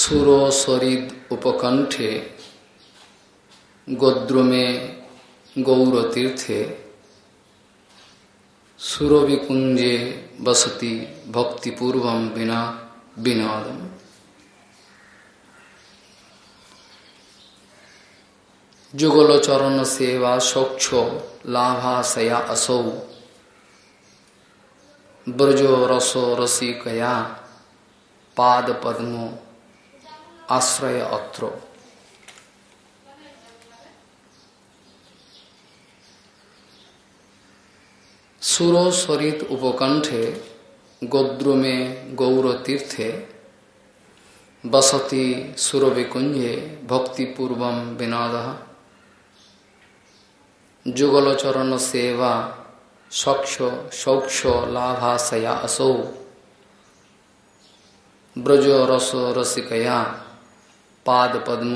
সুরো সরিদ উপকণ্ঠে গোদ্রুমে গৌরতীর্থে সুরবিকুঞ্জে বসতি ভক্তিপূর্ব বিনা বিনোদম যুগলচরণ সেবা সৌক্ষ লাভাশয়া असौ। ব্রজো রস রসিকয়া পাদ পদ্ম আশ্রয় অত্র সুর সরিত উপকণ্ঠে গোদ্রুমে গৌরতীর্থে বসতি সুরবিকুঞ্জে ভক্তিপূর্ব বিনোদ যুগলচরণ সেবা সক্ষ সৌক্ষ লাভাশয়া असौ ব্রজ রস রসিকয়া পাদ পদ্ম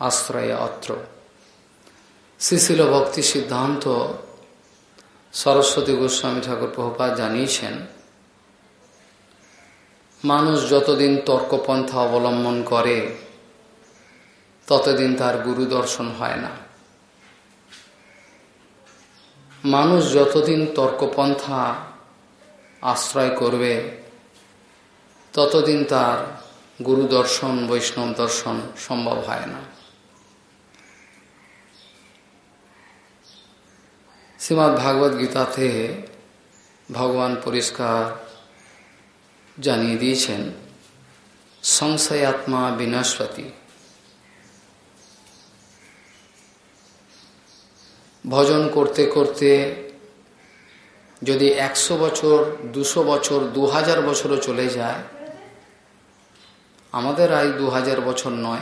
আশ্রয় অত্র। শিশিল ভক্তি সিদ্ধান্ত সরস্বতী গোস্বামী ঠাকুর প্রভুপাত জানিয়েছেন, মানুষ যতদিন তর্কপন্থা অবলম্বন করে, ততদিন তার গুরু দর্শন হয় না। মানুষ যতদিন তর্কপন্থা আশ্রয় করবে, ততদিন তার গুরু দর্শন, বৈষ্ণব দর্শন সম্ভব হয় না। শ্রীমৎ ভাগবত গীতাতে ভগবান পরিষ্কার জানিয়ে দিয়েছেন, সংশয়াত্মা বিনস্পতি ভজন করতে করতে যদি একশো বছর, দুশো বছর দু হাজার বছরও চলে যায় আমাদের আয় দু হাজার বছর নয়,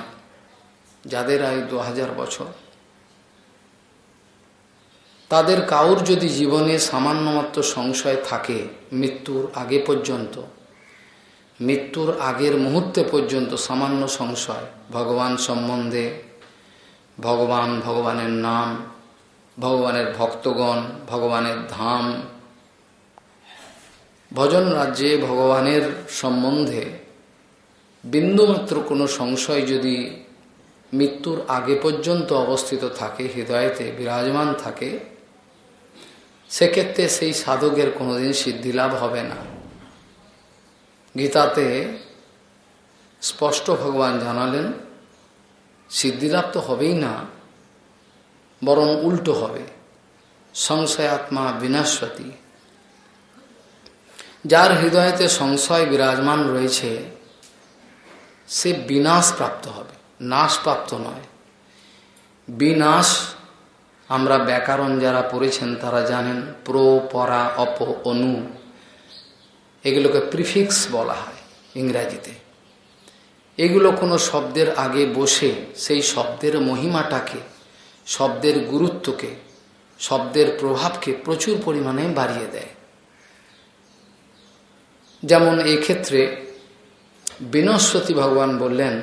যাদের আয় দু হাজার বছর। তাদের কাউর যদি জীবনে সামান্যমাত্র সংশয় থাকে মৃত্যুর আগে পর্যন্ত, মৃত্যুর আগের মুহূর্তে পর্যন্ত সামান্য সংশয়, ভগবান সম্বন্ধে, ভগবান ভগবানের নাম, ভগবানের ভক্তগণ, ভগবানের ধাম, ভজন রাজ্যে ভগবানের সম্বন্ধে বিন্দুমাত্র কোনো সংশয় যদি মৃত্যুর আগে পর্যন্ত অবস্থিত থাকে, হৃদয়তে বিরাজমান থাকে, সেক্ষেত্রে সেই সাধকের কোনোদিন সিদ্ধিলাভ হবে না। গীতাতে স্পষ্ট ভগবান জানালেন সিদ্ধিলাভ তো হবেই না, বরং উল্টো হবে। সংশয় সংশয়াত্মা বিনাশতী যার হৃদয়তে সংশয় বিরাজমান রয়েছে সে বিনাশ প্রাপ্ত হবে। নাশ প্রাপ্ত নয়। বিনাশ, আমরা ব্যাকরণ যারা পড়েছেন তারা জানেন, প্র, পরা, অপ, অনু, এগুলোকে প্রিফিক্স বলা হয় ইংরাজিতে। এগুলো কোনো শব্দের আগে বসে সেই শব্দের মহিমাটাকে, শব্দের গুরুত্বকে, শব্দের প্রভাবকে প্রচুর পরিমাণে বাড়িয়ে দেয়। যেমন এই ক্ষেত্রে বিনস্বতী ভগবান বললেন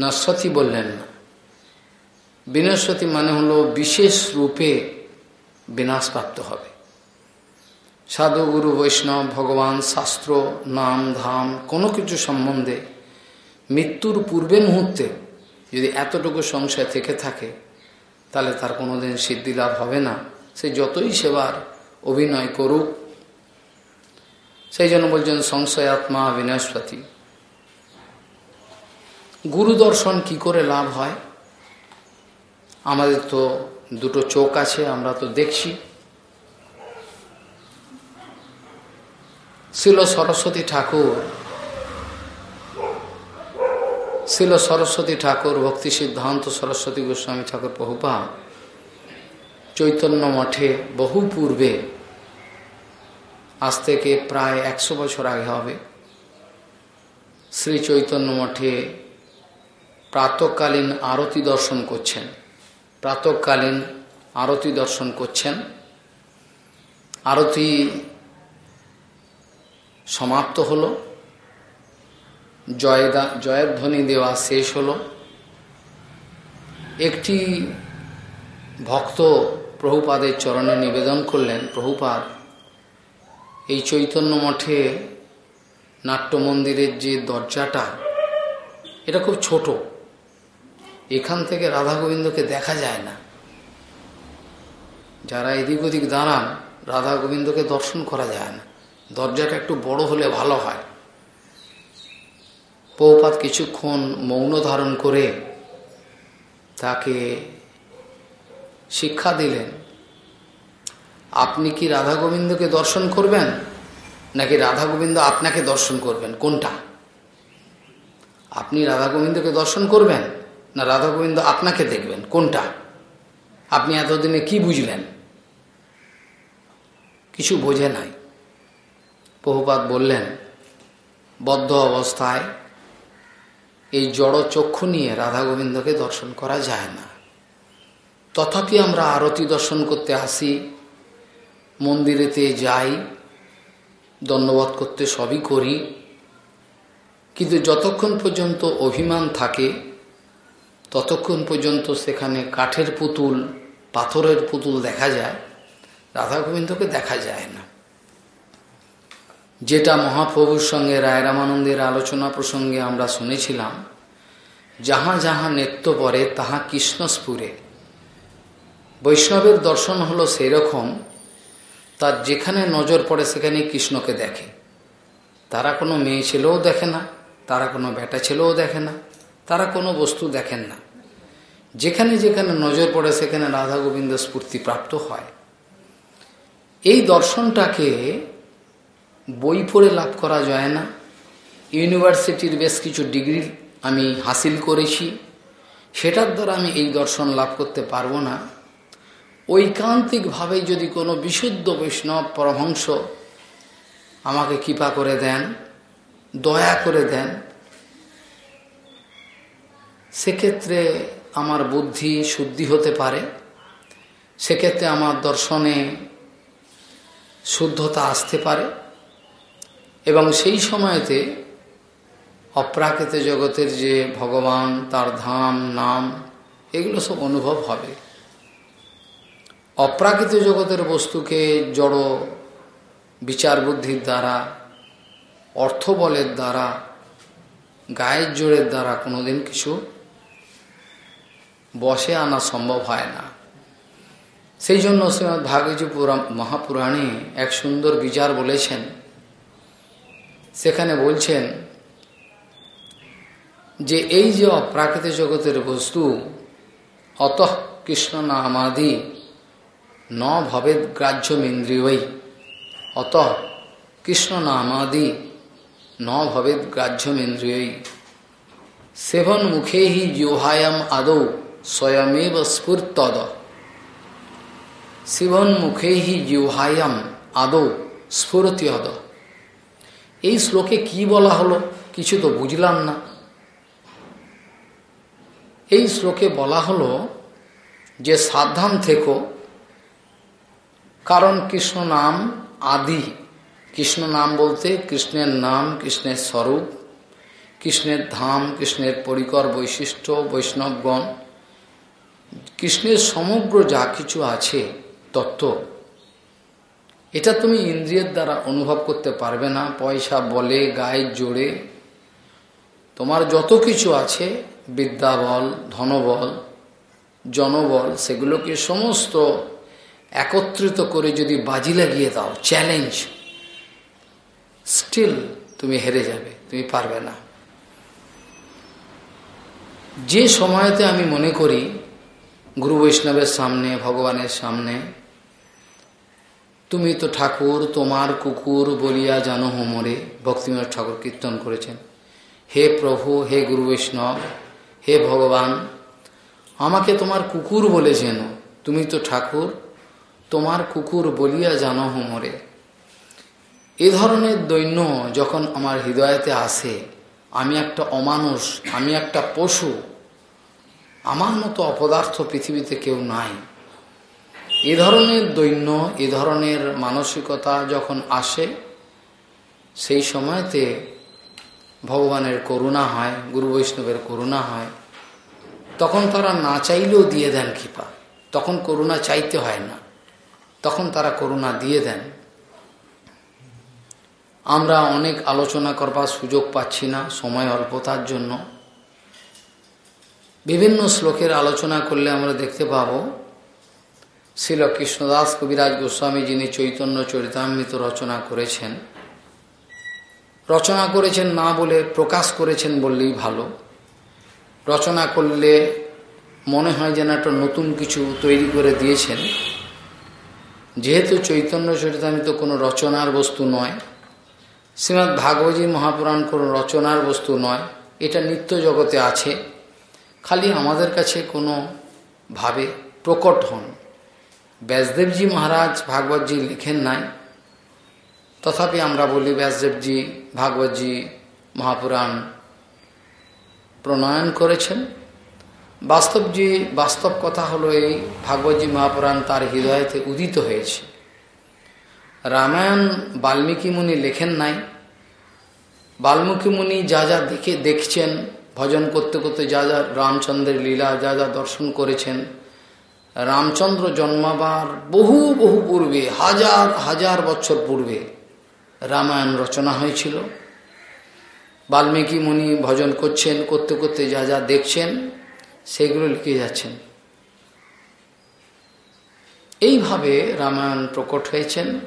নস্বতী বললেন না বিনস্বতী মানে হল বিশেষ রূপে বিনাশপ্রাপ্ত হবে। সাধু গুরু বৈষ্ণব, ভগবান, শাস্ত্র, নাম, ধাম, কোনো কিছু সম্বন্ধে মৃত্যুর পূর্বে মুহূর্তে যদি এতটুকু সংশয় থেকে থাকে, তাহলে তার কোনোদিন সিদ্ধি লাভ হবে না। সে যতই সেবার অভিনয় করুক সেই জন্য বলছেন, সংশয় আত্মা বিনাশপতি। গুরু দর্শন কি করে লাভ হয়? আমাদের তো দুটো চোখ আছে, আমরা তো দেখছি। ছিল সরস্বতী ঠাকুর ছিল সরস্বতী ঠাকুর, ভক্তি সিদ্ধান্ত সরস্বতী গোস্বামী ঠাকুর, বহুপা, চৈতন্য মঠে বহু পূর্বে আজ থেকে প্রায় একশো বছর আগে হবে। শ্রী চৈতন্য মঠে প্রাতকালীন আরতি দর্শন করছেন। প্রাতকালীন আরতি দর্শন করছেন। আরতি সমাপ্ত হল। জয়গা, জয়ধ্বনি দেওয়া শেষ হল। একটি ভক্ত প্রভুপাদের চরণে নিবেদন করলেন, প্রভুপাদ এই চৈতন্য মঠে নাট্য মন্দিরের যে দরজাটা, এটা খুব ছোট। এখান থেকে রাধা গোবিন্দকে দেখা যায় না। যারা এদিক ওদিক দাঁড়ান, রাধা গোবিন্দকে দর্শন করা যায় না। দরজাটা একটু বড় হলে ভালো হয়। পৌপাত কিছুক্ষণ মৌন ধারণ করে তাকে শিক্ষা দিলেন। আপনি কি রাধা গোবিন্দকে দর্শন করবেন? নাকি রাধা গোবিন্দ আপনাকে দর্শন করবেন? কোনটা? আপনি রাধা গোবিন্দকে দর্শন করবেন, না রাধা গোবিন্দ আপনাকে দেখবেন? কোনটা? আপনি এতদিনে কি বুঝলেন? কিছু বোঝে নাই। বহুপাত বললেন, বদ্ধ অবস্থায় এই জড় চক্ষু নিয়ে রাধা গোবিন্দকে দর্শন করা যায় না। তথাপি আমরা আরতি দর্শন করতে আসি। মন্দিরেতে যাই দণ্ডবোধ করতে সবই করি। কিন্তু যতক্ষণ পর্যন্ত অভিমান থাকে, ততক্ষণ পর্যন্ত সেখানে কাঠের পুতুল, পাথরের পুতুল দেখা যায় রাধা গোবিন্দকে দেখা যায় না। যেটা মহাপ্রভুর সঙ্গে রায়রামানন্দের আলোচনা প্রসঙ্গে আমরা শুনেছিলাম, যাহা যাহা নৃত্য পরে তাহা কৃষ্ণস্পুরে বৈষ্ণবের দর্শন হলো সেই রকম তার যেখানে নজর পড়ে সেখানে কৃষ্ণকে দেখে। তারা কোনো মেয়ে ছেলেও দেখে না, তারা কোনো বেটা ছেলেও দেখে না, তারা কোনো বস্তু দেখেন না। যেখানে যেখানে নজর পড়ে সেখানে রাধা গোবিন্দ স্ফূর্তি প্রাপ্ত হয়। এই দর্শনটাকে বই পড়ে লাভ করা যায় না। ইউনিভার্সিটির বেশ কিছু ডিগ্রি আমি হাসিল করেছি। সেটার দ্বারা আমি এই দর্শন লাভ করতে পারব না। ঐকান্তিকভাবে যদি কোনো বিশুদ্ধ বৈষ্ণব পরমহংস আমাকে কৃপা করে দেন, দয়া করে দেন, সেক্ষেত্রে আমার বুদ্ধি শুদ্ধি হতে পারে, সেক্ষেত্রে আমার দর্শনে শুদ্ধতা আসতে পারে, এবং সেই সময়তে অপ্রাকৃত জগতের যে ভগবান, তার ধাম, নাম, এগুলো সব অনুভব হবে। অপ্রাকৃত জগতের বস্তুকে জড় বিচার বুদ্ধির দ্বারা, অর্থ বলের দ্বারা, গায়ের জোরের দ্বারা কোনোদিন কিছু বসে আনা সম্ভব হয় না। সেই জন্য শ্রীমৎ ভাগবত মহাপুরাণে এক সুন্দর বিচার বলেছেন। সেখানে বলছেন যে, এই যে অপ্রাকৃত জগতের বস্তু, অত কৃষ্ণ নামাদি ন ভবেদ গ্রাহ্যমিন্দ্রিয়ই অত কৃষ্ণ নামাদি ন ভবেদ গ্রাহ্যমিন্দ্রিয়ই সেবন মুখে হি জিহায়াম আদৌ স্বয়মেব স্ফূর্তদ। শিবন মুখে হি জিহায়াম আদৌ স্ফুরতিয়দ এই শ্লোকে কি বলা হলো কিছু তো বুঝলাম না। এই শ্লোকে বলা হলো যে সাবধান থেকো কারণ কৃষ্ণ নাম আদি। কৃষ্ণ নাম বলতে কৃষ্ণের নাম, কৃষ্ণের স্বরূপ, কৃষ্ণের ধাম, কৃষ্ণের পরিকর বৈশিষ্ট্য, বৈষ্ণবগণ। কৃষ্ণের সমগ্র যা কিছু আছে, তত্ত্ব, এটা তুমি ইন্দ্রিয়ের দ্বারা অনুভব করতে পারবে না। পয়সা বলে গায়ের জোরে। তোমার যত কিছু আছে বিদ্যাবল ধনবল, জনবল, সেগুলোকে সমস্ত একত্রিত করে যদি বাজি লাগিয়ে দাও চ্যালেঞ্জ স্টিল তুমি হেরে যাবে, তুমি পারবে না। যে সময়তে আমি মনে করি, গুরু বৈষ্ণবের সামনে, ভগবানের সামনে, তুমি তো ঠাকুর, তোমার কুকুর বলিয়া জানো হোমরে ভক্তিময় ঠাকুর কীর্তন করেছেন। হে প্রভু, হে গুরু বৈষ্ণব, হে ভগবান, আমাকে তোমার কুকুর বলেছেন তুমি তো ঠাকুর তোমার কুকুর বলিয়া জানো হোমরে। এ ধরনের দৈন্য যখন আমার হৃদয়তে আসে, আমি একটা অমানুষ, আমি একটা পশু, আমার মতো অপদার্থ পৃথিবীতে কেউ নাই। এ ধরনের দৈন্য, এ ধরনের মানসিকতা যখন আসে, সেই সময়তে ভগবানের করুণা হয়, গুরু বৈষ্ণবের করুণা হয়। তখন তারা না চাইলেও দিয়ে দেন কৃপা। তখন করুণা চাইতে হয় না। তখন তারা করুণা দিয়ে দেন। আমরা অনেক আলোচনা করবার সুযোগ পাচ্ছি না, সময় অল্পতার জন্য। বিভিন্ন শ্লোকের আলোচনা করলে আমরা দেখতে পাব শিল কৃষ্ণদাস কবিরাজ গোস্বামী যিনি চৈতন্য চরিতামৃত রচনা করেছেন রচনা করেছেন না বলে প্রকাশ করেছেন বললেই ভালো। রচনা করলে মনে হয় যেন একটা নতুন কিছু তৈরি করে দিয়েছেন। যেহেতু চৈতন্য চরিতামৃত কোনো রচনার বস্তু নয় শ্রীমৎ ভাগবতী মহাপুরাণ কোনো রচনার বস্তু নয়, এটা নিত্য জগতে আছে, খালি আমাদের কাছে কোনো ভাবে প্রকট হন। ব্যাসদেবজি মহারাজ ভাগবতজি লিখেন নাই, তথাপি আমরা বলি ব্যাসদেবজি ভাগবতজি মহাপুরাণ প্রণয়ন করেছেন। বাস্তবজি বাস্তব কথা হলো এই ভাগবতী মহাপুরাণ, তার হৃদয়তে উদিত হয়েছে। রামায়ণ বাল্মীকি মুনি লেখেন নাই। বাল্মীকি মুনি যা যা দেখে দেখছেন, ভজন করতে করতে যা যা রামচন্দ্রের লীলা, যা যা দর্শন করেছেন, রামচন্দ্র জন্মাবার বহু বহু পূর্বে, হাজার হাজার বছর পূর্বে রামায়ণ রচনা হয়েছিল। বাল্মীকি মুনি ভজন করছেন, করতে করতে যা যা দেখছেন সেগুলো লিখে যাচ্ছেন। এইভাবে রামায়ণ প্রকট হয়েছেন।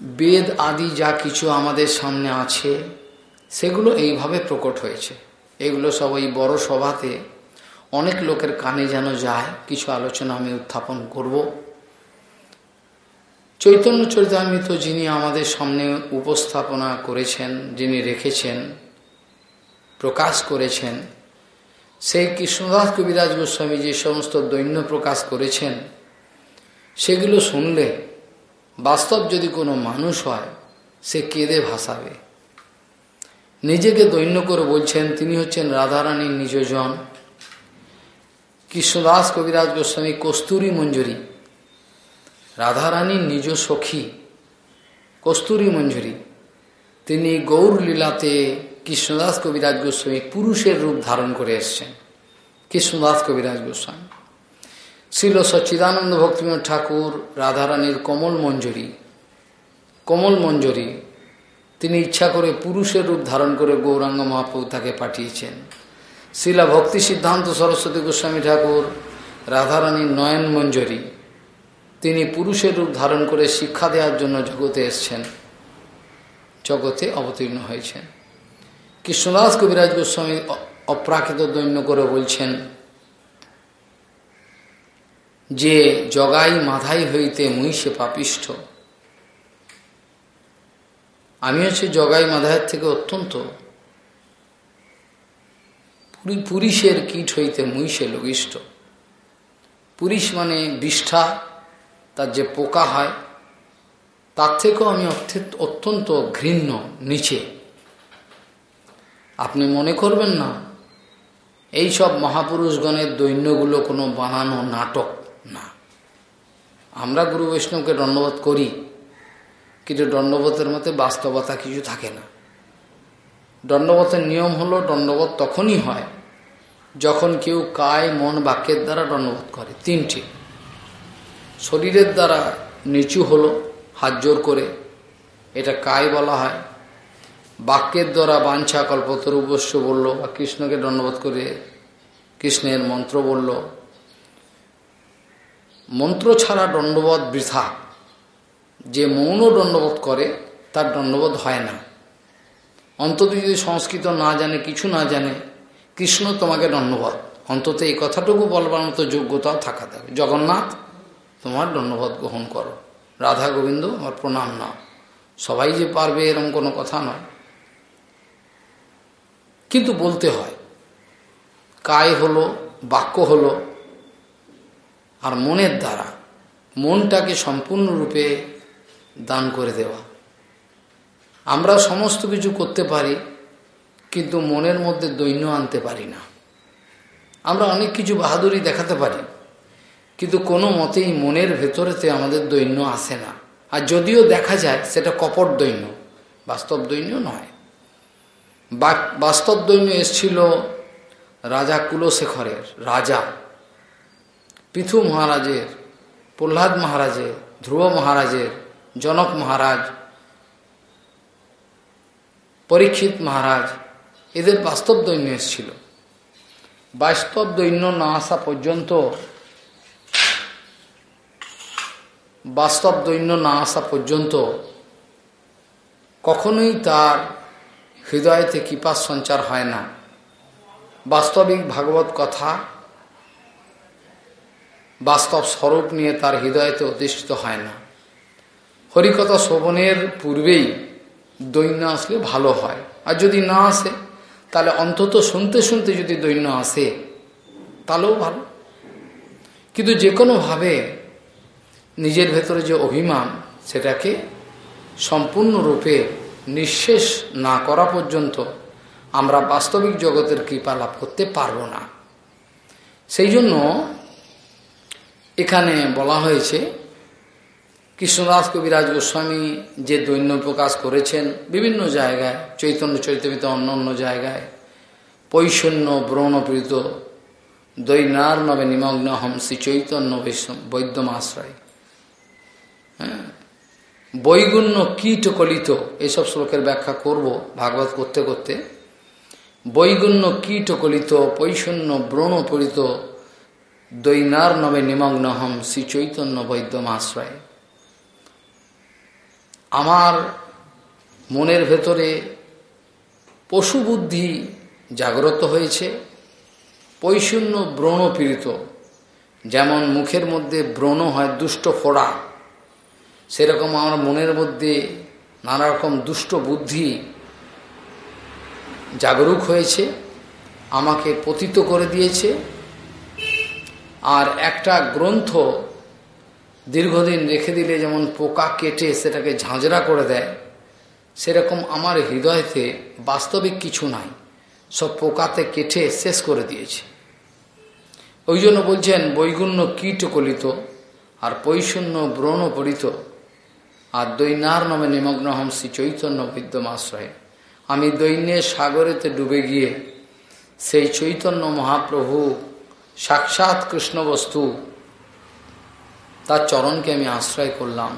বেদ আদি যা কিছু আমাদের সামনে আছে, সেগুলো এইভাবে প্রকট হয়েছে। এগুলো সব ওই বড় সভাতে অনেক লোকের কানে যেন যায়, কিছু আলোচনা আমি উত্থাপন করব। চৈতন্য চরিতামৃত যিনি আমাদের সামনে উপস্থাপনা করেছেন, যিনি রেখেছেন প্রকাশ করেছেন। সেই কৃষ্ণদাস কবিরাজ গোস্বামী যে সমস্ত দৈন্য প্রকাশ করেছেন, সেগুলো শুনলে বাস্তব যদি কোনো মানুষ হয়, সে কেঁদে ভাসাবে। নিজেকে দৈন্য করে বলছেন, তিনি হচ্ছেন রাধারানীর নিজজন। কৃষ্ণদাস কবিরাজ গোস্বামী কস্তুরী মঞ্জুরি, রাধারানীর নিজ সখী কস্তুরী মঞ্জুরি। তিনি গৌর লীলাতে কৃষ্ণদাস কবিরাজ গোস্বামী পুরুষের রূপ ধারণ করে এসছেন। কৃষ্ণদাস কবিরাজ গোস্বামী। ছিল সচ্চিদানন্দ ভক্তিময় ঠাকুর, রাধারানীর কমল মঞ্জুরি। কমল মঞ্জুরি, তিনি ইচ্ছা করে পুরুষের রূপ ধারণ করে গৌরাঙ্গ মহাপ্রভু তাকে পাঠিয়েছেন। শিলা ভক্তি সিদ্ধান্ত সরস্বতী গোস্বামী ঠাকুর, রাধারানীর নয়ন মঞ্জুরি, তিনি পুরুষের রূপ ধারণ করে শিক্ষা দেওয়ার জন্য জগতে এসছেন। জগতে অবতীর্ণ হয়েছেন। কৃষ্ণদাস কবিরাজ গোস্বামী অপ্রাকৃত দৈন্য করে বলছেন, যে জগাই মাথাই হইতে মুইসে পাপিষ্ঠ আমি হচ্ছে জগাই মাধায়ের থেকে অত্যন্ত পুরুষের কীট হইতে মুইসে লঘিষ্ঠ। পুরুষ মানে বিষ্ঠা, তার যে পোকা হয়, তার থেকেও আমি অত্যন্ত ঘৃণ্য, নিচে। আপনি মনে করবেন না, এই সব মহাপুরুষগণের দৈন্যগুলো কোনো বানানো নাটক না। আমরা গুরু বৈষ্ণবকে দণ্ডবোধ করি, কিন্তু দণ্ডবোধের মধ্যে বাস্তবতা কিছু থাকে না। দণ্ডবোধের নিয়ম হলো দণ্ডবোধ তখনই হয় যখন কেউ কায়, মন, বাক্যের দ্বারা দণ্ডবোধ করে। তিনটি। শরীরের দ্বারা নিচু হলো, হাত জোর করে, এটা কায় বলা হয়। বাক্যের দ্বারা বাঞ্ছা কল্পতরুবস্য বলল, বা কৃষ্ণকে দণ্ডবোধ করে কৃষ্ণের মন্ত্র বলল, মন্ত্র ছাড়া দণ্ডবোধ বৃথা। যে মৌন দণ্ডবোধ করে, তার দণ্ডবোধ হয় না। অন্তত যদি সংস্কৃত না জানে, কিছু না জানে, কৃষ্ণ তোমাকে দণ্ডবোধ। অন্তত এই কথাটুকু বলবার মতো যোগ্যতাও থাকা থাকবে জগন্নাথ, তোমার দণ্ডবোধ গ্রহণ করো। রাধা গোবিন্দ, আমার প্রণাম নাও। সবাই যে পারবে এরম কোনো কথা নয়। কিন্তু বলতে হয়, কায় হলো, বাক্য হলো, আর মনের দ্বারা মনটাকে সম্পূর্ণরূপে দান করে দেওয়া। আমরা সমস্ত কিছু করতে পারি, কিন্তু মনের মধ্যে দৈন্য আনতে পারি না। আমরা অনেক কিছু বাহাদুরি দেখাতে পারি, কিন্তু কোনো মতেই মনের ভেতরেতে আমাদের দৈন্য আসে না। আর যদিও দেখা যায়, সেটা কপট দৈন্য, বাস্তব দৈন্য নয়। বাস্তব দৈন্য এসছিল রাজা কুলশেখরের রাজা। পৃথু মহারাজের, প্রহ্লাদ মহারাজের, ধ্রুব মহারাজের, জনক মহারাজ, পরীক্ষিত মহারাজ, এদের বাস্তব দৈন্য এসেছিল। বাস্তব দৈন্য না আসা পর্যন্ত, বাস্তব দৈন্য না আসা পর্যন্ত কখনোই তার হৃদয়তে কৃপার সঞ্চার হয় না। বাস্তবিক ভাগবত কথা বাস্তব স্বরূপ নিয়ে তার হৃদয়তে অধিষ্ঠিত হয় না। হরিকথা শোভনের পূর্বেই দৈন্য আসলে ভালো হয়। আর যদি না আসে, তাহলে অন্তত শুনতে শুনতে যদি দৈন্য আসে, তাহলেও ভালো। কিন্তু যে কোনোভাবে নিজের ভেতরে যে অভিমান, সেটাকে সম্পূর্ণরূপে নিঃশেষ না করা পর্যন্ত আমরা বাস্তবিক জগতের কৃপা লাভ করতে পারব না। সেই জন্য এখানে বলা হয়েছে, কৃষ্ণদাস কবিরাজ গোস্বামী যে দৈন্য প্রকাশ করেছেন বিভিন্ন জায়গায়, চৈতন্য চৈতন্যতে অন্য অন্য জায়গায় পৈশন্য ব্রণপীড়িত দৈনার নবে নিমগ্ন হম শ্রী চৈতন্য বৈদ্যমাশ্রয় হ্যাঁ? বৈগুণ্য কীট কলিত এইসব শ্লোকের ব্যাখ্যা করব ভাগবত করতে করতে। বৈগুণ্য কীট কলিত পৈশন্য ব্রণপীড়িত, দৈনার নবে নিমগ্ন হম শ্রী চৈতন্য বৈদ্যমাশ্রয় আমার মনের ভেতরে পশু বুদ্ধি জাগ্রত হয়েছে পৈশূন্য ব্রণ পীড়িত যেমন মুখের মধ্যে ব্রণ হয় দুষ্ট ফোড়া সেরকম আমার মনের মধ্যে নানা রকম দুষ্ট বুদ্ধি জাগরুক হয়েছে, আমাকে পতিত করে দিয়েছে। আর একটা গ্রন্থ দীর্ঘদিন রেখে দিলে যেমন পোকা কেটে সেটাকে ঝাঁঝরা করে দেয়, সেরকম আমার হৃদয়তে বাস্তবিক কিছু নাই, সব পোকাতে কেটে শেষ করে দিয়েছে। ওই জন্য বলছেন, বৈগুণ্য কীটকলিত আর পৈশূন্য ব্রণ পরিত। আর দৈনার নামে নিমগ্ন হম শ্রী চৈতন্য বৈদ্যমাশ্রয়ে আমি দৈন্যের সাগরেতে ডুবে গিয়ে সেই চৈতন্য মহাপ্রভু সাক্ষাৎ কৃষ্ণ বস্তু তার চরণকে আমি আশ্রয় করলাম।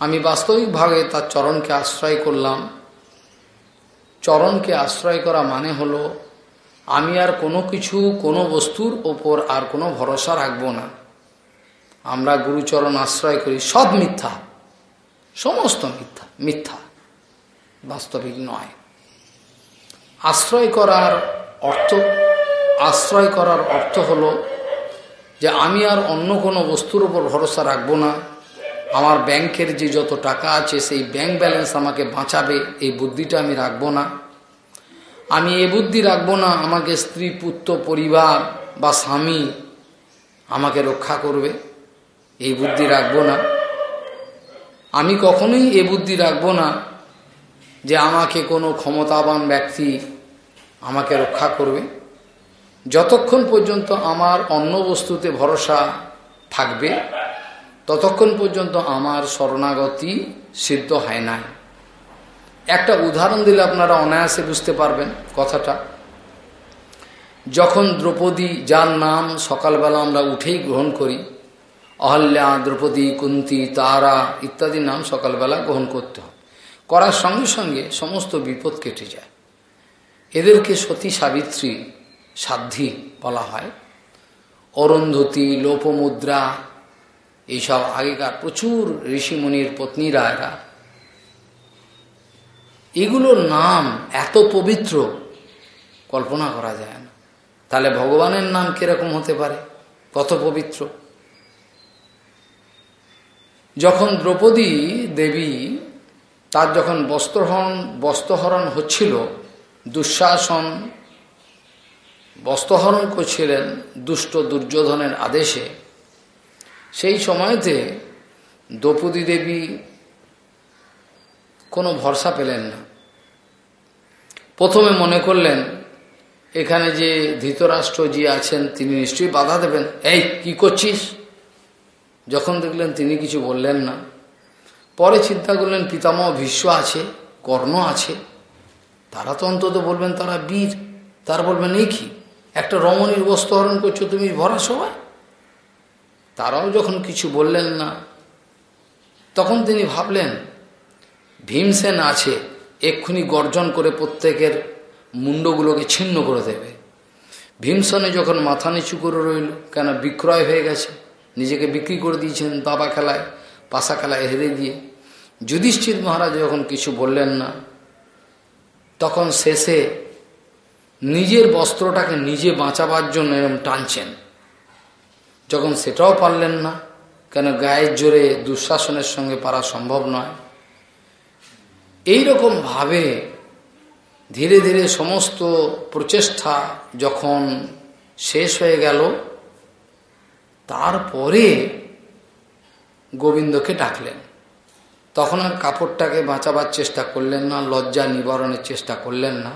আমি বাস্তবিকভাবে তার চরণকে আশ্রয় করলাম। চরণকে আশ্রয় করা মানে হলো, আমি আর কোনো কিছু, কোনো বস্তুর ওপর আর কোনো ভরসা রাখব না। আমরা গুরুচরণ আশ্রয় করি, সব মিথ্যা। সমস্ত মিথ্যা মিথ্যা। বাস্তবিক নয়। আশ্রয় করার অর্থ, আশ্রয় করার অর্থ হলো যে আমি আর অন্য কোনো বস্তুর উপর ভরসা রাখব না। আমার ব্যাংকের যে যত টাকা আছে, সেই ব্যাংক ব্যালেন্স আমাকে বাঁচাবে, এই বুদ্ধিটা আমি রাখব না। আমি এ বুদ্ধি রাখব না, আমাকে স্ত্রী, পুত্র, পরিবার বা স্বামী আমাকে রক্ষা করবে। এই বুদ্ধি রাখব না। আমি কখনোই এ বুদ্ধি রাখব না যে আমাকে কোনো ক্ষমতাবান ব্যক্তি আমাকে রক্ষা করবে। যতক্ষণ পর্যন্ত আমার অন্য বস্তুতে ভরসা থাকবে, ততক্ষণ পর্যন্ত আমার শরণাগতি সিদ্ধ হয় নাই। একটা উদাহরণ দিলে আপনারা অনায়াসে বুঝতে পারবেন কথাটা। যখন দ্রৌপদী, যার নাম সকালবেলা আমরা উঠেই গ্রহণ করি অহল্যা, দ্রৌপদী, কুন্তি, তারা ইত্যাদি নাম সকালবেলা গ্রহণ করতে হয়। করার সঙ্গে সঙ্গে সমস্ত বিপদ কেটে যায়। এদেরকে সতী সাবিত্রী সাধ্যি বলা হয়। অরন্ধতী, লোপমুদ্রা, এইসব আগেকার প্রচুর ঋষিমণির পত্নীরা এরা। এগুলোর নাম এত পবিত্র, কল্পনা করা যায় না। তাহলে ভগবানের নাম কীরকম হতে পারে? কত পবিত্র? যখন দ্রৌপদী দেবী তার যখন বস্ত্রহরণ বস্ত্রহরণ হচ্ছিল, দুঃশাসন, বস্ত্রহরণ করছিলেন দুষ্ট দুর্যোধনের আদেশে, সেই সময়তে দ্রৌপদী দেবী কোনো ভরসা পেলেন না। প্রথমে মনে করলেন, এখানে যে ধৃতরাষ্ট্র যে আছেন, তিনি নিশ্চয়ই বাধা দেবেন। এই, কি করছিস? যখন দেখলেন তিনি কিছু বললেন না, পরে চিন্তা করলেন, পিতামহ ভীষ্ম আছে, কর্ণ আছে, তারা তো অন্তত বলবেন তারা বীর, তারা বলবেন, এই কি? একটা রমণীর বস্ত্রহরণ করছ তুমি ভরা সবাই? তারাও যখন কিছু বললেন না, তখন তিনি ভাবলেন, ভীমসেন আছে, এক্ষুনি গর্জন করে প্রত্যেকের মুন্ডগুলোকে ছিন্ন করে দেবে। ভীমসেনে যখন মাথা নিচু করে রইল, কেন বিক্রয় হয়ে গেছে? নিজেকে বিক্রি করে দিয়েছেন দাবা খেলায়, পাশা খেলায় হেরে দিয়ে যুধিষ্ঠির মহারাজ যখন কিছু বললেন না, তখন শেষে নিজের বস্ত্রটাকে নিজে বাঁচাবার জন্য এরম টানছেন। যখন সেটাও পারলেন না, কেন গায়ের জোরে দুঃশাসনের সঙ্গে পারা সম্ভব নয়। এই রকম ভাবে ধীরে ধীরে সমস্ত প্রচেষ্টা যখন শেষ হয়ে গেল তারপরে গোবিন্দকে ডাকলেন। তখন আর কাপড়টাকে বাঁচাবার চেষ্টা করলেন না, লজ্জা নিবারণের চেষ্টা করলেন না।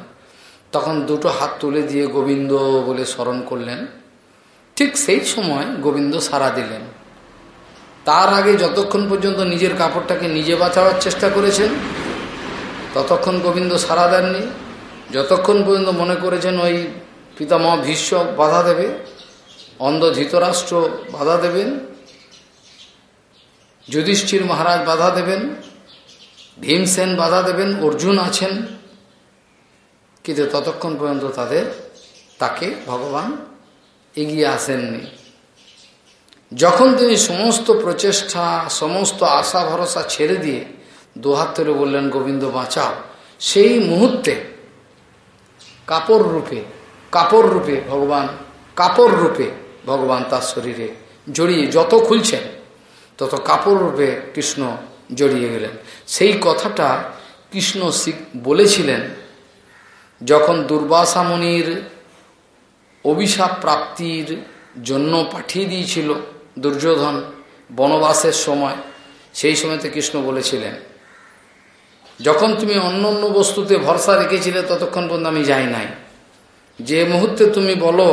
তখন দুটো হাত তুলে দিয়ে গোবিন্দ বলে স্মরণ করলেন। ঠিক সেই সময় গোবিন্দ সারা দিলেন। তার আগে যতক্ষণ পর্যন্ত নিজের কাপড়টাকে নিজে বাঁচাবার চেষ্টা করেছেন, ততক্ষণ গোবিন্দ সারা দেননি। যতক্ষণ পর্যন্ত মনে করেছেন ওই পিতামহ ভীষ্ম বাধা দেবে অন্ধ ধৃতরাষ্ট্র বাধা দেবেন। যুধিষ্ঠির মহারাজ বাধা দেবেন। ভীমসেন বাধা দেবেন। অর্জুন আছেন। কিন্তু ততক্ষণ পর্যন্ত তাদের, তাকে ভগবান এগিয়ে আসেননি। যখন তিনি সমস্ত প্রচেষ্টা, সমস্ত আশা, ভরসা ছেড়ে দিয়ে দুহাত ধরে বললেন, গোবিন্দ, বাঁচাও। সেই মুহূর্তে কাপড় রূপে কাপড় রূপে ভগবান, কাপড় রূপে ভগবান তার শরীরে জড়িয়ে যত খুলছেন, তত কাপড় রূপে কৃষ্ণ জড়িয়ে গেলেন। সেই কথাটা কৃষ্ণ বলেছিলেন যখন দুর্বাসা মুনির অভিশাপ প্রাপ্তির জন্য পাঠিয়ে দিয়েছিল দুর্যোধন বনবাসের সময়, সেই সময়তে কৃষ্ণ বলেছিলেন, যখন তুমি অন্য অন্য বস্তুতে ভরসা রেখেছিলে, ততক্ষণ পর্যন্ত আমি যাই নাই। যে মুহূর্তে তুমি বলো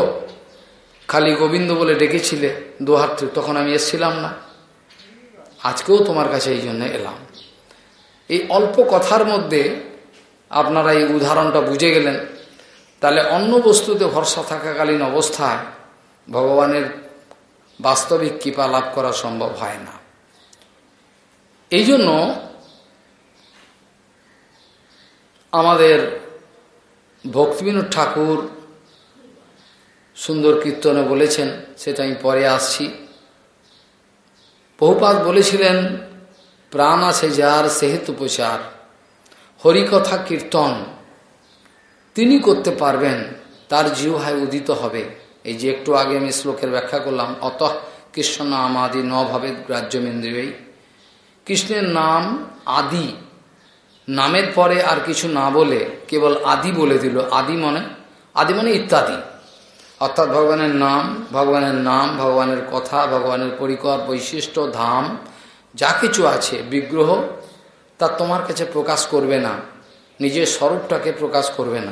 খালি গোবিন্দ বলে ডেকেছিলে দুহাত তখন আমি এসছিলাম না। আজকেও তোমার কাছে এই জন্য এলাম। এই অল্প কথার মধ্যে আপনারা এই উদাহরণটা বুঝে গেলেন। তাহলে অন্য বস্তুতে ভরসা থাকাকালীন অবস্থায় ভগবানের বাস্তবিক কৃপা লাভ করা সম্ভব হয় না। এই জন্য আমাদের ভক্তিবিনোদ ঠাকুর সুন্দর কীর্তনে বলেছেন, সেটা আমি পরে আসছি। বহুপাত বলেছিলেন, প্রাণ আছে যার, সেহেতু প্রচার। হরিকথা কীর্তন, তিনি করতে পারবেন, তার জিহায় উদিত হবে। এই যে একটু আগে আমি শ্লোকের ব্যাখ্যা করলাম, অত কৃষ্ণ নাম আদি নভাবে গ্রাহ্যমেন্দ্রিয়ই কৃষ্ণের নাম আদি। নামের পরে আর কিছু না বলে, কেবল আদি বলে দিল। আদি মানে আদি মানে ইত্যাদি। অর্থাৎ ভগবানের নাম ভগবানের নাম, ভগবানের কথা, ভগবানের পরিকর বৈশিষ্ট্য, ধাম, যা কিছু আছে, বিগ্রহ, তা তোমার কাছে প্রকাশ করবে না। নিজের স্বরূপটাকে প্রকাশ করবে না।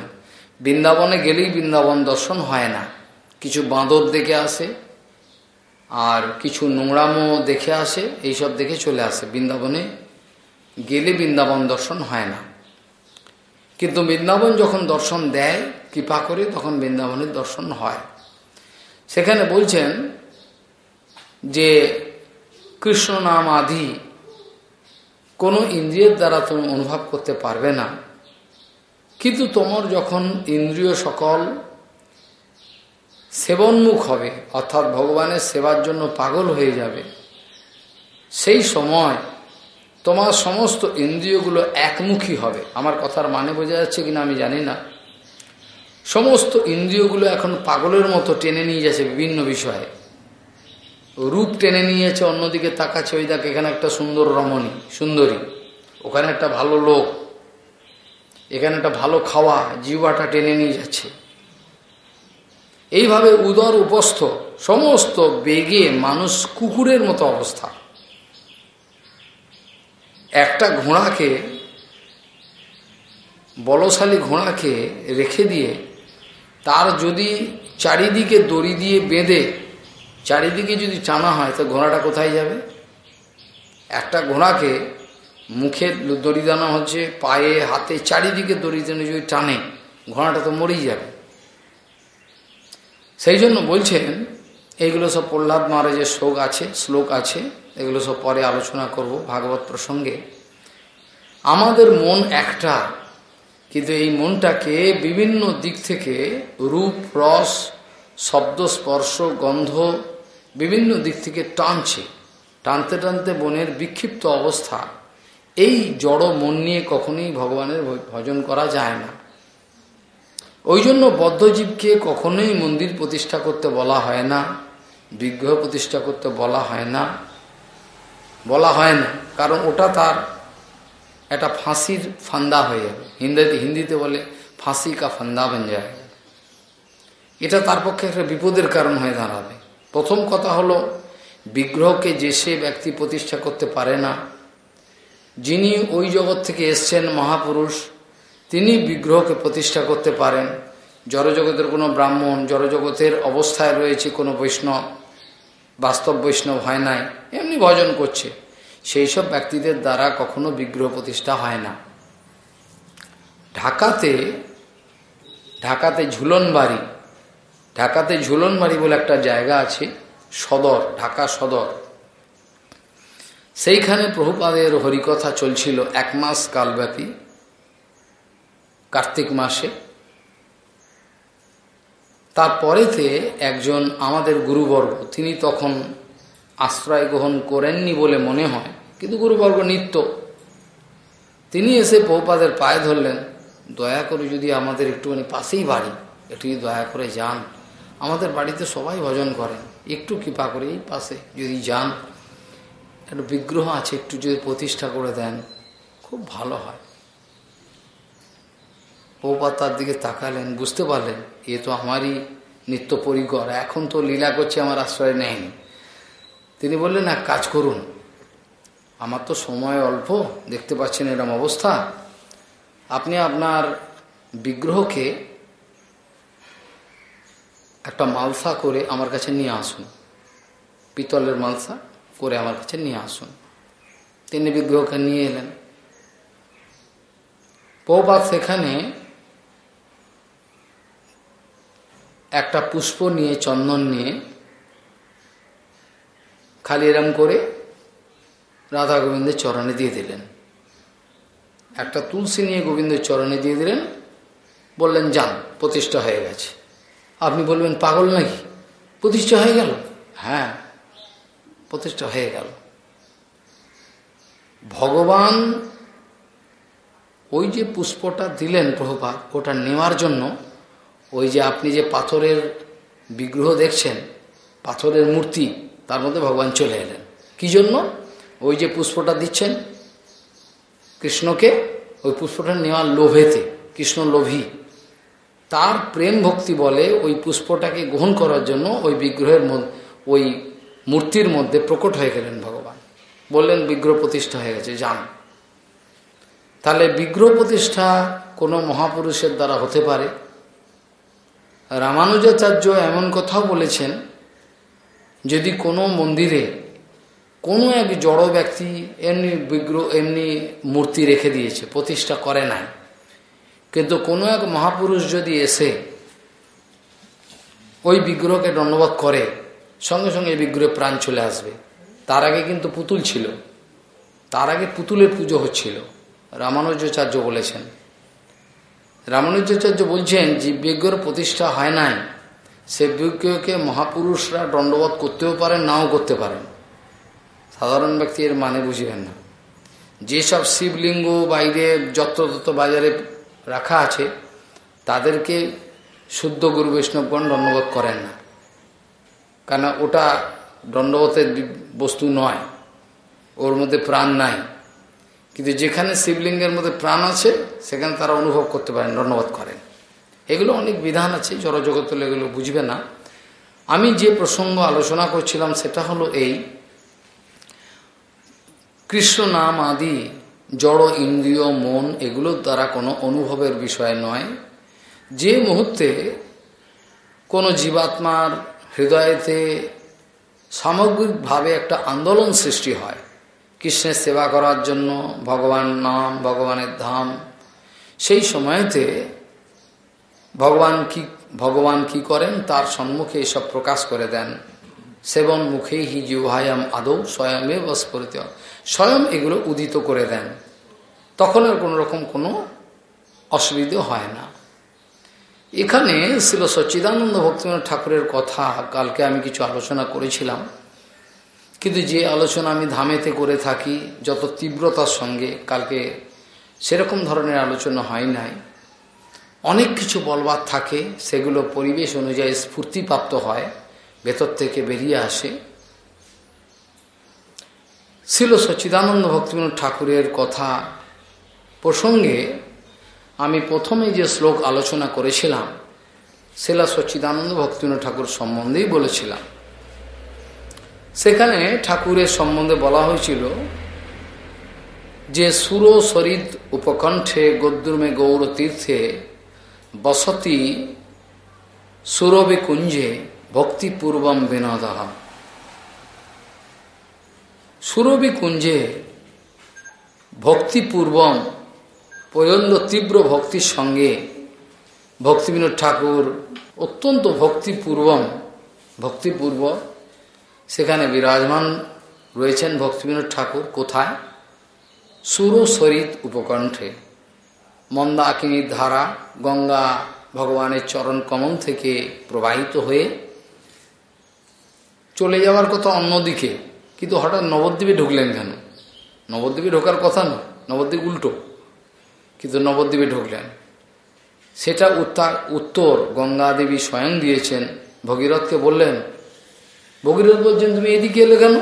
বৃন্দাবনে গেলেই বৃন্দাবন দর্শন হয় না। কিছু বাঁদর দেখে আসে, আর কিছু নোংরামো দেখে আসে, এইসব দেখে চলে আসে। বৃন্দাবনে গেলে বৃন্দাবন দর্শন হয় না। কিন্তু বৃন্দাবন যখন দর্শন দেয় কৃপা করে তখন বৃন্দাবনের দর্শন হয়। সেখানে বলছেন যে, কৃষ্ণ নাম আদি কোনো ইন্দ্রিয়ের দ্বারা তুমি অনুভব করতে পারবে না। কিন্তু তোমার যখন ইন্দ্রিয় সকল সেবনমুখ হবে, অর্থাৎ ভগবানের সেবার জন্য পাগল হয়ে যাবে, সেই সময় তোমার সমস্ত ইন্দ্রিয়গুলো একমুখী হবে। আমার কথার মানে বোঝা যাচ্ছে কিনা আমি জানি না। সমস্ত ইন্দ্রিয়গুলো এখন পাগলের মতো টেনে নিয়ে যাচ্ছে বিভিন্ন বিষয়ে। রূপ টেনে নিয়েছে অন্যদিকে তাকাচ্ছে, ওই দেখ এখানে একটা সুন্দর রমণী, সুন্দরী। ওখানে একটা ভালো লোক, এখানে একটা ভালো খাওয়া জিওয়াটা টেনে নিয়ে যাচ্ছে। এইভাবে উদর উপস্থ, সমস্ত বেগে মানুষ কুকুরের মতো অবস্থা। একটা ঘোড়াকে, বলশালী ঘোড়াকে রেখে দিয়ে তার যদি চারিদিকে দড়ি দিয়ে বেঁধে, চারিদিকে যদি টানা হয়, তো ঘোড়াটা কোথায় যাবে? একটা ঘোড়াকে মুখে দড়ি দানা হচ্ছে, পায়ে, হাতে চারিদিকে দড়ি দানা যদি টানে, ঘোড়াটা তো মরেই যাবে। সেই জন্য বলছেন এইগুলো সব প্রহ্লাদ মহারাজের শ্লোক আছে শ্লোক আছে, এগুলো সব পরে আলোচনা করব ভাগবত প্রসঙ্গে। আমাদের মন একটা কিন্তু এই মনটাকে বিভিন্ন দিক থেকে রূপ, রস, শব্দ, স্পর্শ, গন্ধ বিভিন্ন দিক থেকে টানছে। টানতে টানতে মনের বিক্ষিপ্ত অবস্থা। এই জড় মন নিয়ে কখনোই ভগবানের ভজন করা যায় না। ওই জন্য বদ্ধজীবকে কখনোই মন্দির প্রতিষ্ঠা করতে বলা হয় না, বিগ্রহ প্রতিষ্ঠা করতে বলা হয় না। বলা হয় না। কারণ ওটা তার একটা ফাঁসির ফান্দা হয়ে যাবে। হিন্দিতে হিন্দিতে বলে ফাঁসি কা ফান্দা বন যায়। এটা তার পক্ষে একটা বিপদের কারণ হয়ে দাঁড়াবে। প্রথম কথা হলো, বিগ্রহকে যে সে ব্যক্তি প্রতিষ্ঠা করতে পারে না, যিনি ওই জগৎ থেকে এসছেন মহাপুরুষ, তিনি বিগ্রহকে প্রতিষ্ঠা করতে পারেন। জড়জগতের কোনো ব্রাহ্মণ, জড়জগতের অবস্থায় রয়েছে কোনো বৈষ্ণব, বাস্তব বৈষ্ণব হয় নাই, এমনি ভজন করছে। সেই সব ব্যক্তিদের দ্বারা কখনো বিগ্রহ প্রতিষ্ঠা হয় না। ঢাকাতে ঢাকাতে ঝুলন বাড়ি ঢাকাতে ঝুলন বাড়ি বলে একটা জায়গা আছে, সদর, ঢাকা সদর। সেইখানে প্রভুপাদের হরিকথা চলছিল এক মাস কালব্যাপী, কার্তিক মাসে। তারপরেতে একজন আমাদের গুরুবর্গ, তিনি তখন আশ্রয় গ্রহণ করেননি বলে মনে হয়। কিন্তু গুরুবর্গ নিত্য। তিনি এসে পৌপাদের পায়ে ধরলেন, দয়া করে যদি আমাদের একটুখানি পাশেই বাড়ি, একটু দয়া করে যান। আমাদের বাড়িতে সবাই ভজন করেন একটু কৃপা করে এই পাশে যদি যান। একটা বিগ্রহ আছে, একটু যদি প্রতিষ্ঠা করে দেন, খুব ভালো হয়। পৌপাত তার দিকে তাকালেন, বুঝতে পারলেন, এ তো আমারই নিত্য পরিকর, এখন তো লীলা করছে, আমার আশ্রয় নেয়নি। তিনি বললেন, এক কাজ করুন। আমার তো সময় অল্প, দেখতে পাচ্ছেন এরম অবস্থা। আপনি আপনার বিগ্রহকে একটা মালসা করে আমার কাছে নিয়ে আসুন। পিতলের মালসা করে আমার কাছে নিয়ে আসুন। তিনি বিগ্রহকে নিয়ে এলেন। পৌপাত সেখানে একটা পুষ্প নিয়ে চন্দন নিয়ে খালি এরম করে রাধা গোবিন্দের চরণে দিয়ে দিলেন। একটা তুলসী নিয়ে গোবিন্দের চরণে দিয়ে দিলেন, বললেন, যান, প্রতিষ্ঠা হয়ে গেছে। আপনি বলবেন, পাগল নাকি? প্রতিষ্ঠা হয়ে গেল? হ্যাঁ প্রতিষ্ঠা হয়ে গেল। ভগবান ওই যে পুষ্পটা দিলেন প্রভুপাত ওটা নেওয়ার জন্য, ওই যে আপনি যে পাথরের বিগ্রহ দেখছেন, পাথরের মূর্তি তার মধ্যে ভগবান চলে এলেন। কি জন্য? ওই যে পুষ্পটা দিচ্ছেন কৃষ্ণকে, ওই পুষ্পটা নেওয়ার লোভেতে, কৃষ্ণ লোভী। তার প্রেম ভক্তি বলে ওই পুষ্পটাকে গ্রহণ করার জন্য ওই বিগ্রহের ওই মূর্তির মধ্যে প্রকট হয়ে গেলেন ভগবান। বললেন, বিগ্রহ প্রতিষ্ঠা হয়ে গেছে, যান। তাহলে বিগ্রহ প্রতিষ্ঠা কোনো মহাপুরুষের দ্বারা হতে পারে। রামানুজাচার্য এমন কথাও বলেছেন যদি কোনো মন্দিরে কোনো এক জড় ব্যক্তি এমনি বিগ্রহ, এমনি মূর্তি রেখে দিয়েছে, প্রতিষ্ঠা করে নাই, কিন্তু কোনো এক মহাপুরুষ যদি এসে ওই বিগ্রহকে দণ্ডবোধ করে, সঙ্গে সঙ্গে বিগ্রহে প্রাণ চলে আসবে। তার আগে কিন্তু পুতুল ছিল। তার আগে পুতুলের পুজো হচ্ছিল। রামানুজাচার্য বলেছেন। রামানুজাচার্য বলছেন যে বিগ্রহ প্রতিষ্ঠা হয় নাই। সে বিজ্ঞকে মহাপুরুষরা দণ্ডবোধ করতেও পারেন, নাও করতে পারেন। সাধারণ ব্যক্তি এর মানে বুঝবেন না। যেসব শিবলিঙ্গ বাইরে যত তত বাজারে রাখা আছে, তাদেরকে শুদ্ধ গুরু বৈষ্ণবগণ দণ্ডবোধ করেন না। কেন ওটা দণ্ডবোধের বস্তু নয়, ওর মধ্যে প্রাণ নাই। কিন্তু যেখানে শিবলিঙ্গের মধ্যে প্রাণ আছে, সেখানে তারা অনুভব করতে পারেন, দণ্ডবোধ করেন। এগুলো অনেক বিধান আছে জড়জগত এগুলো বুঝবে না। আমি যে প্রসঙ্গ আলোচনা করছিলাম সেটা হলো এই, কৃষ্ণ নাম আদি, জড়, ইন্দ্রিয়, মন এগুলোর দ্বারা কোনো অনুভবের বিষয় নয়। যে মুহূর্তে কোনো জীবাত্মার হৃদয়েতে সামগ্রিকভাবে একটা আন্দোলন সৃষ্টি হয়, কৃষ্ণের সেবা করার জন্য, ভগবান নাম, ভগবানের ধাম, সেই সময়তে ভগবান কি ভগবান কি করেন? তার সম্মুখে এসব প্রকাশ করে দেন। সেবন মুখে হি জিহায়াম আদৌ স্বয়মে বস্ফরিত। স্বয়ং এগুলো উদিত করে দেন। তখন আর কোনো রকম কোনো অসুবিধে হয় না। এখানে ছিল সচ্চিদানন্দ ভক্তিনাথ ঠাকুরের কথা। কালকে আমি কিছু আলোচনা করেছিলাম। কিন্তু যে আলোচনা আমি ধামেতে করে থাকি, যত তীব্রতার সঙ্গে, কালকে সেরকম ধরনের আলোচনা হয় নাই। অনেক কিছু বলবার থাকে, সেগুলো পরিবেশ অনুযায়ী স্ফূর্তিপ্রাপ্ত হয়, ভেতর থেকে বেরিয়ে আসে। ছিল সচ্চিদানন্দ ভক্তিবিনোদ ঠাকুরের কথা প্রসঙ্গে আমি প্রথমে যে শ্লোক আলোচনা করেছিলাম সেলা সচ্চিদানন্দ ভক্তিবিনোদ ঠাকুর সম্বন্ধেই বলেছিলাম। সেখানে ঠাকুরের সম্বন্ধে বলা হয়েছিল যে সুর সরিদ উপকণ্ঠে গদ্রুমে গৌর তীর্থে বসতি সুরবে কুঞ্জে ভক্তিপূর্বম বিনোদ সুরবি কুঞ্জে ভক্তিপূর্বম প্রচণ্ড তীব্র ভক্তির সঙ্গে ভক্তিবিনোদ ঠাকুর অত্যন্ত ভক্তিপূর্বম ভক্তিপূর্ব সেখানে বিরাজমান রয়েছেন ভক্তিবিনোদ ঠাকুর। কোথায়? সুরসরিত উপকণ্ঠে। মন্দাকিনীর ধারা গঙ্গা ভগবানের চরণ কমল থেকে প্রবাহিত হয়ে চলে যাওয়ার কথা অন্যদিকে, কিন্তু হঠাৎ নবদ্বীপে ঢুকলেন কেন? নবদ্বীপে ঢোকার কথা না, নবদ্বীপ উল্টো, কিন্তু নবদ্বীপে ঢুকলেন। সেটা উত্তর উত্তর গঙ্গা দেবী স্বয়ং দিয়েছেন। ভগীরথকে বললেন, ভগীরথ বলছেন, তুমি এদিকে এলে কেন?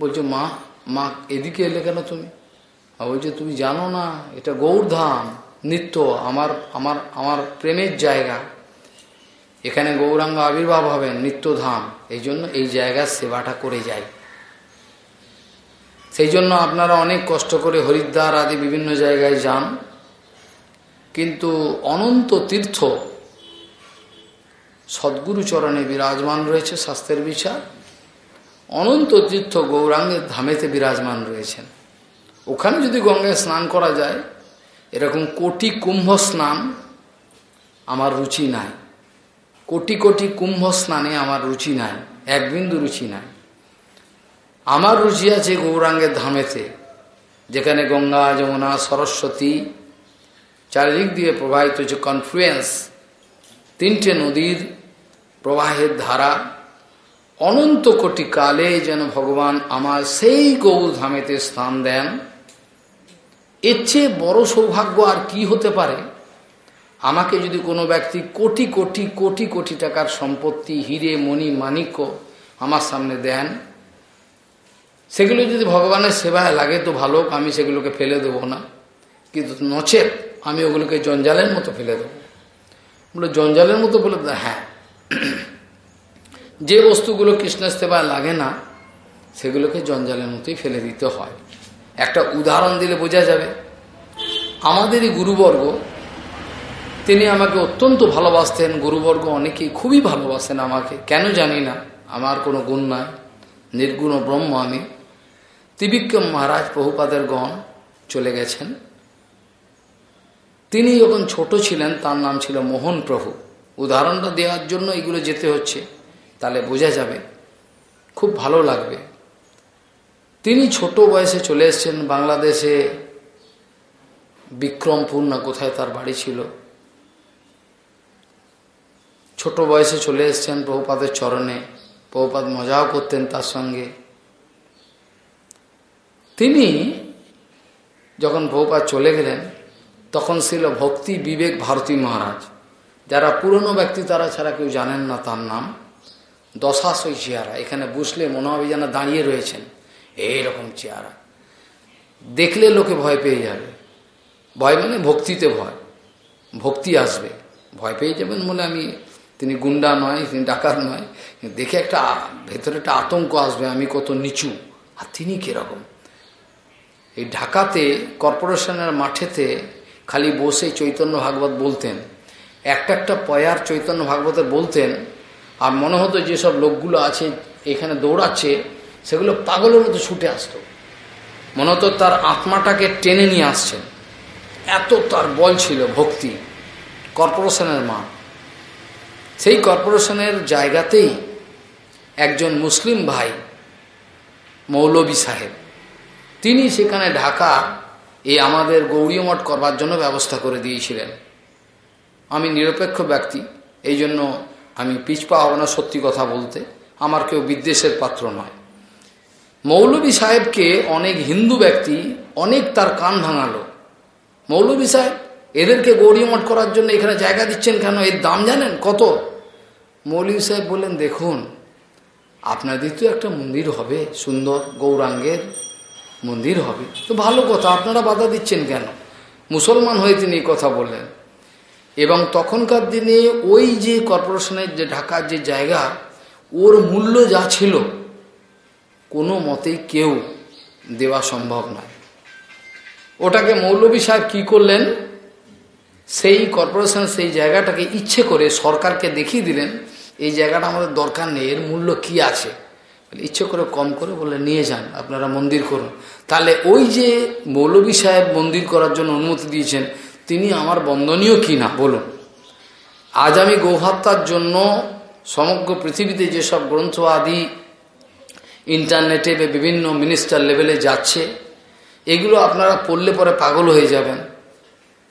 বলছো, মা মা, এদিকে এলে কেন তুমি? আর বলছে, তুমি জানো না, এটা গৌরধাম নিত্য, আমার আমার আমার প্রেমের জায়গা। এখানে গৌরাঙ্গ আবির্ভাব হবেন নিত্যধাম। এই জন্য এই জায়গার সেবাটা করে যাই সেই জন্য আপনারা অনেক কষ্ট করে হরিদ্বার আদি বিভিন্ন জায়গায় যান। কিন্তু অনন্ত তীর্থ, সদ্গুরু চরণে বিরাজমান রয়েছে শাস্ত্রের বিচার। অনন্ত তীর্থ গৌরাঙ্গের ধামেতে বিরাজমান রয়েছেন। ওখানে যদি গঙ্গায় স্নান করা যায় এরকম কোটি কুম্ভ স্নান আমার রুচি নাই। কোটি কোটি কুম্ভ স্নানে আমার রুচি নাই, এক বিন্দু রুচি নাই। আমার রুচি আছে গৌরাঙ্গের ধামেতে, যেখানে গঙ্গা, যমুনা, সরস্বতী, চারিদিক দিয়ে প্রবাহিত হচ্ছে কনফ্লুয়েন্স তিনটে নদীর প্রবাহের ধারা। অনন্ত কোটি কালে যেন ভগবান আমার সেই গৌধামেতে স্থান দেন। এর চেয়ে বড় সৌভাগ্য আর কি হতে পারে? আমাকে যদি কোনো ব্যক্তি কোটি কোটি কোটি কোটি টাকার সম্পত্তি, হিরে, মণি মানিক্য আমার সামনে দেন, সেগুলো যদি ভগবানের সেবায় লাগে তো ভালো আমি সেগুলোকে ফেলে দেব না। কিন্তু নচেত আমি ওগুলোকে জঞ্জালের মতো ফেলে দেবো। বলে, জঞ্জালের মতো বলে হ্যাঁ। যে বস্তুগুলো কৃষ্ণের সেবায় লাগে না, সেগুলোকে জঞ্জালের মতোই ফেলে দিতে হয়। একটা উদাহরণ দিলে বোঝা যাবে। আমাদেরই গুরুবর্গ, তিনি আমাকে অত্যন্ত ভালোবাসতেন। গুরুবর্গ অনেকেই খুবই ভালোবাসেন আমাকে। কেন জানি না, আমার কোনো গুণ নাই। নির্গুণ ব্রহ্ম আমি। ত্রিবিক্রম মহারাজ বহুপাদের গণ চলে গেছেন। তিনি যখন ছোট ছিলেন, তার নাম ছিল মোহন প্রভু। উদাহরণটা দেওয়ার জন্য এগুলো যেতে হচ্ছে। তাহলে বোঝা যাবে, খুব ভালো লাগবে। তিনি ছোট বয়সে চলে এসছেন বাংলাদেশে। বিক্রমপুর না কোথায় তার বাড়ি ছিল। ছোট বয়সে চলে এসছেন বহুপাদের চরণে। বহুপাদ মজাও করতেন তার সঙ্গে। তিনি যখন বহুপাত চলে গেলেন, তখন ছিল ভক্তি বিবেক ভারতী মহারাজ। যারা পুরনো ব্যক্তি তারা ছাড়া কেউ জানেন না তার নাম। দশাশই চেহারা। এখানে বসলে মনে হবে যেন দাঁড়িয়ে রয়েছেন। এইরকম চেহারা। দেখলে লোকে ভয় পেয়ে যাবে। ভয় মানে ভক্তিতে ভয়। ভক্তি আসবে। ভয় পেয়ে যাবেন বলে আমি, তিনি গুন্ডা নয়, তিনি ডাকাত নয় দেখে একটা ভেতরে একটা আতঙ্ক আসবে, আমি কত নিচু। আর তিনি কীরকম? এই ঢাকাতে, কর্পোরেশনের মাঠেতে খালি বসে চৈতন্য ভাগবত বলতেন। একটা একটা পয়ার চৈতন্য ভাগবতের বলতেন। আর মনে হতো যেসব লোকগুলো আছে, এখানে দৌড়াচ্ছে সেগুলো পাগলের মতো ছুটে আসতো। মনে হতো তার আত্মাটাকে টেনে নিয়ে আসছেন এত তার বল ছিল, ভক্তি। কর্পোরেশনের মা। সেই কর্পোরেশনের জায়গাতেই একজন মুসলিম ভাই মৌলবী সাহেব। তিনি সেখানে ঢাকা এই আমাদের গৌরীয় মঠ করবার জন্য ব্যবস্থা করে দিয়েছিলেন। আমি নিরপেক্ষ ব্যক্তি, এই জন্য আমি পিছপা হব না সত্যি কথা বলতে। আমার কেউ বিদ্বেষের পাত্র নয়। মৌলবী সাহেবকে অনেক হিন্দু ব্যক্তি, অনেক তার কান ভাঙালো। মৌলবী সাহেব, এদেরকে গৌরী মঠ করার জন্য এখানে জায়গা দিচ্ছেন কেন? এর দাম জানেন? কত? মৌলবী সাহেব বললেন, দেখুন, আপনাদের তো একটা মন্দির হবে, সুন্দর গৌরাঙ্গের মন্দির হবে। তো ভালো কথা, আপনারা বাধা দিচ্ছেন কেন? মুসলমান হয়ে তিনি কথা বললেন। এবং তখনকার দিনে ওই যে কর্পোরেশনের যে ঢাকার যে জায়গা, ওর মূল্য যা ছিল কোনো মতেই কেউ দেওয়া সম্ভব নয়। ওটাকে মৌলবী সাহেব কী করলেন? সেই কর্পোরেশন, সেই জায়গাটাকে ইচ্ছে করে সরকারকে দেখিয়ে দিলেন, এই জায়গাটা আমাদের দরকার নেই, এর মূল্য কি আছে? ইচ্ছে করে কম করে বলে নিয়ে যান, আপনারা মন্দির করুন। তাহলে ওই যে মৌলবী সাহেব মন্দির করার জন্য অনুমতি দিয়েছেন, তিনি আমার বন্দনীয় কি না? বলুন। আজ আমি গৌহত্যার জন্য সমগ্র পৃথিবীতে যেসব গ্রন্থ আদি ইন্টারনেটে বিভিন্ন মিনিস্টার লেভেলে যাচ্ছে, এগুলো আপনারা পড়লে পরে পাগল হয়ে যাবেন।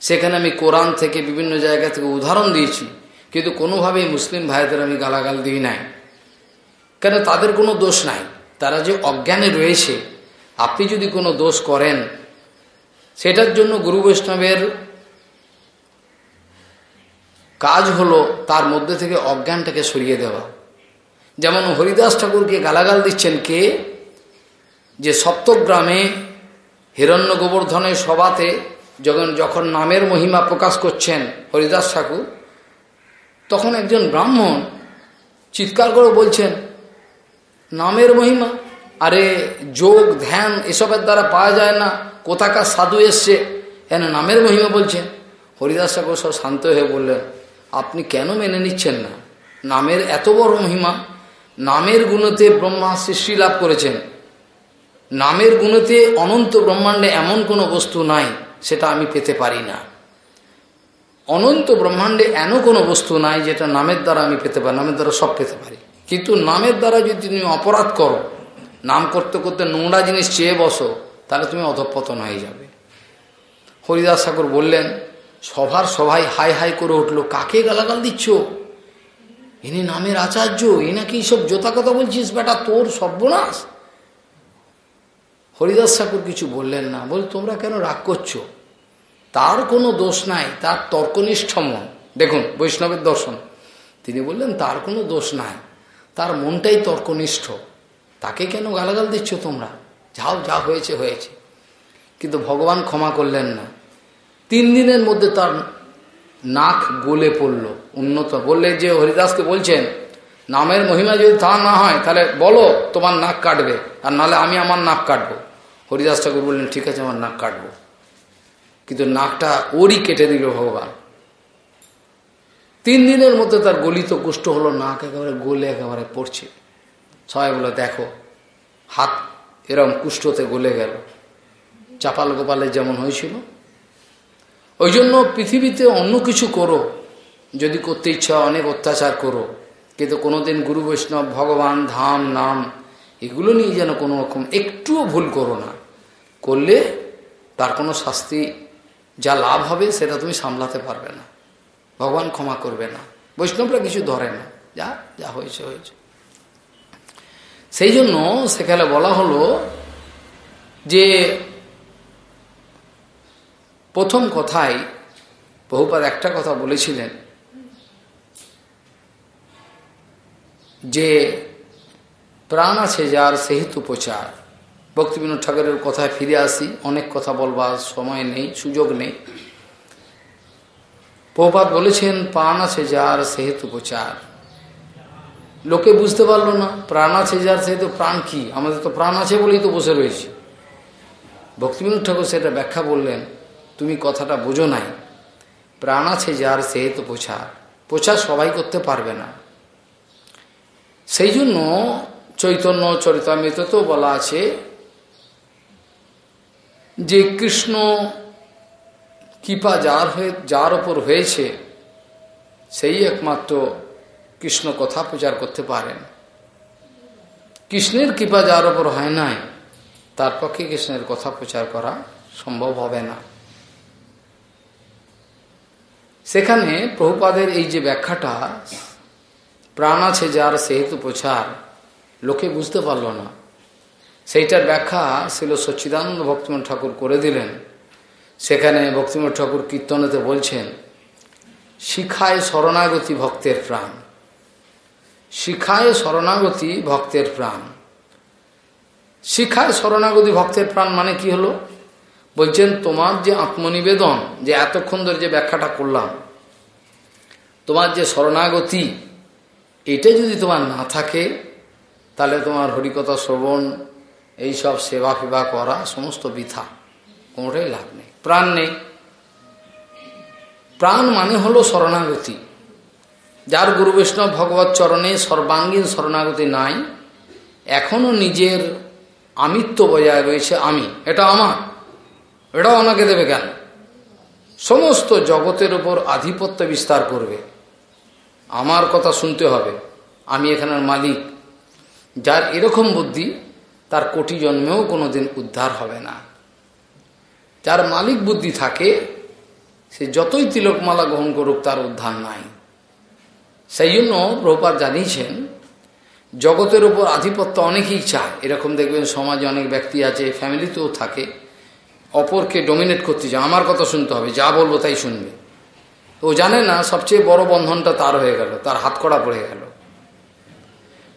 সেখানে আমি কোরআন থেকে বিভিন্ন জায়গা থেকে উদাহরণ দিয়েছি, কিন্তু কোনোভাবেই মুসলিম ভাইদের আমি গালাগাল দিই নাই। কেন তাদের কোনো দোষ নাই? তারা যে অজ্ঞানে রয়েছে, আপনি যদি কোনো দোষ করেন, সেটার জন্য গুরু বৈষ্ণবের কাজ হলো তার মধ্যে থেকে অজ্ঞানটাকে সরিয়ে দেওয়া। যেমন হরিদাস ঠাকুরকে গালাগাল দিচ্ছেন কে? যে সপ্তগ্রামে হিরণ্য গোবর্ধনের সভাতে যখন যখন নামের মহিমা প্রকাশ করছেন হরিদাস ঠাকুর, তখন একজন ব্রাহ্মণ চিৎকার করে বলছেন, নামের মহিমা? আরে যোগ, ধ্যান এসবের দ্বারা পাওয়া যায় না। কোথাকার সাধু এসছে? কেন নামের মহিমা বলছেন। হরিদাস ঠাকুর সব শান্ত হয়ে বললেন, আপনি কেন মেনে নিচ্ছেন না? নামের এত বড় মহিমা নামের গুণতে ব্রহ্মা সৃষ্টি লাভ করেছেন। নামের গুণতে অনন্ত ব্রহ্মাণ্ডে এমন কোনো বস্তু নাই, সেটা আমি পেতে পারি না। অনন্ত ব্রহ্মাণ্ডে এমন কোনো বস্তু নাই, যেটা নামের দ্বারা আমি পেতে পারি, নামের দ্বারা সব পেতে পারি। কিন্তু নামের দ্বারা যদি তুমি অপরাধ করো, নাম করতে করতে নোংরা জিনিস চেয়ে বসো, তাহলে তুমি অধপতন হয়ে যাবে। হরিদাস ঠাকুর বললেন, সভার সবাই হাই হাই করে উঠল, কাকে গালাগাল দিচ্ছ? ইনি নামের আচার্য এ নাকি সব জোতা কথা বলছিস বেটা? তোর সর্বনাশ। হরিদাস ঠাকুর কিছু বললেন না। বল, তোমরা কেন রাগ করছ? তার কোনো দোষ নাই, তার তর্কনিষ্ঠ মন। দেখুন, বৈষ্ণবের দর্শন। তিনি বললেন, তার কোনো দোষ নাই, তার মনটাই তর্কনিষ্ঠ। তাকে কেন গালাগাল দিচ্ছ তোমরা? যাও, যা হয়েছে হয়েছে। কিন্তু ভগবান ক্ষমা করলেন না। তিন দিনের মধ্যে তার নাক গলে পড়ল। উন্নত। বললে যে হরিদাসকে বলছেন, নামের মহিমা যদি তা না হয়, তাহলে বলো তোমার নাক কাটবে, আর নালে আমি আমার নাক কাটবো। হরিদাস ঠাকুর বললেন, ঠিক আছে, আমার নাক কাটবো। কিন্তু নাকটা ওরই কেটে দিল ভগবান। তিন দিনের মধ্যে তার গলিত কুষ্ঠ হলো, নাক একেবারে গলে একেবারে পড়ছে। সবাই বলে দেখো, হাত এরম কুষ্ঠতে গলে গেল। চাপাল গোপালের যেমন হয়েছিল, ওই জন্য পৃথিবীতে অন্য কিছু করো যদি করতে ইচ্ছা অনেক অত্যাচার করো। কিন্তু কোনোদিন গুরু বৈষ্ণব, ভগবান, ধাম, নাম, এগুলো নিয়ে যেন কোনো রকম একটুও ভুল করো না। করলে তার কোনো শাস্তি, যা লাভ হবে সেটা তুমি সামলাতে পারবে না। ভগবান ক্ষমা করবে না। বৈষ্ণবরা কিছু ধরে না। যা যা হয়েছে হয়েছে। সেই জন্য সেখানে বলা হলো যে, প্রথম কথাই বহুবার একটা কথা বলেছিলেন। যে প্রাণ আছে যার সেহেতু প্রচার। ভক্তিবিনোদ ঠাকুরের কথায় ফিরে আসি, অনেক কথা বলবার সময় নেই, সুযোগ নেই। প্রভাত বলেছেন, প্রাণ আছে যার সেহেতু প্রচার। লোকে বুঝতে পারল না, প্রাণ আছে যার সেহেতু প্রাণ কি? আমাদের তো প্রাণ আছে বলেই তো বসে রয়েছে। ভক্তিবিনোদ ঠাকুর সেটা ব্যাখ্যা বললেন, তুমি কথাটা বোঝো নাই। প্রাণ আছে যার সেহেতু প্রচার। প্রচার সবাই করতে পারবে না। সেই জন্য চৈতন্য চরিতামৃততেও বলা আছে যে কৃষ্ণ কৃপা যার হয়ে, যার ওপর হয়েছে, সেই একমাত্র কৃষ্ণ কথা প্রচার করতে পারেন। কৃষ্ণের কৃপা যার ওপর হয় নাই, তার পক্ষে কৃষ্ণের কথা প্রচার করা সম্ভব হবে না। সেখানে প্রভুপাদের এই যে ব্যাখ্যাটা প্রাণ আছে যার সেহেতু প্রচার। লোকে বুঝতে পারল না। সেইটার ব্যাখ্যা ছিল সচ্চিদানন্দ ভক্তিমন ঠাকুর করে দিলেন। সেখানে ভক্তিমন ঠাকুর কীর্তনেতে বলছেন, শিখায় শরণাগতি ভক্তের প্রাণ। শিখায় শরণাগতি ভক্তের প্রাণ। শিখায় শরণাগতি ভক্তের প্রাণ মানে কি হলো? বলছেন, তোমার যে আত্মনিবেদন, যে এতক্ষণ ধরে যে ব্যাখ্যাটা করলাম, তোমার যে শরণাগতি এটা যদি তোমার না থাকে, তাহলে তোমার হরিকথা, শ্রবণ, এইসব সেবা ফেবা করা সমস্ত বৃথা। কোনোটাই লাভ নেই। প্রাণ নেই। প্রাণ মানে হলো শরণাগতি। যার গুরু বৈষ্ণব ভগবত চরণে সর্বাঙ্গীন শরণাগতি নাই, এখনও নিজের আমিত্ব বজায় রয়েছে আমি। এটা আমার। এটাও আমাকে দেবে কেন? সমস্ত জগতের উপর আধিপত্য বিস্তার করবে। আমার কথা শুনতে হবে। আমি এখানের মালিক। যার এরকম বুদ্ধি, তার কোটি জন্মেও কোনোদিন উদ্ধার হবে না। যার মালিক বুদ্ধি থাকে, সে যতই তিলকমালা গ্রহণ করুক, তার উদ্ধার নাই। সেই জন্য প্রপাত জানিয়েছেন, জগতের উপর আধিপত্য অনেকেই চায়। এরকম দেখবেন সমাজে অনেক ব্যক্তি আছে ফ্যামিলিতেও থাকে, অপরকে ডোমিনেট করতে চায়। আমার কথা শুনতে হবে, যা বলব তাই শুনবে। ও জানে না, সবচেয়ে বড় বন্ধনটা তার হয়ে গেল, তার হাত কড়া পড়ে গেল।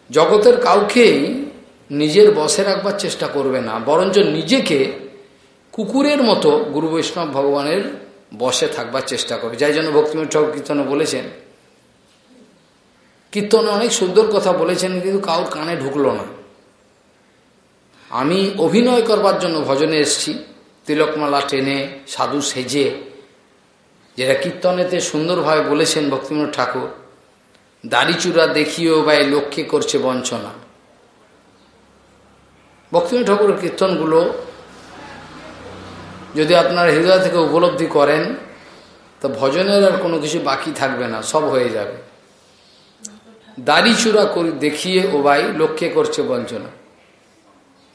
জগতের কাউকেই নিজের বসে রাখবার চেষ্টা করবে না, বরঞ্চ নিজেকে কুকুরের মতো গুরু বৈষ্ণব ভগবানের বসে থাকবার চেষ্টা করবে। যাই জন্য ভক্তিমঠ ঠাকুর কীর্তনে বলেছেন, কীর্তনে অনেক সুন্দর কথা বলেছেন, কিন্তু কাউর কানে ঢুকলো না। আমি অভিনয় করবার জন্য ভজনে এসছি, তিলকমালা টেনে সাধু সেজে যেটা কীর্তনেতে সুন্দরভাবে বলেছেন ভক্তিমনোদ ঠাকুর, দাড়িচূড়া দেখিও বা এই লক্ষ্যে করছে বঞ্চনা। ভক্তিমনোদ ঠাকুরের কীর্তনগুলো যদি আপনার হৃদয় থেকে উপলব্ধি করেন, তো ভজনের আর কোনো কিছু বাকি থাকবে না, সব হয়ে যাবে। দাড়ি চূড়া করে দেখিয়ে ও ভাই লক্ষ্যে করছে বঞ্চনা।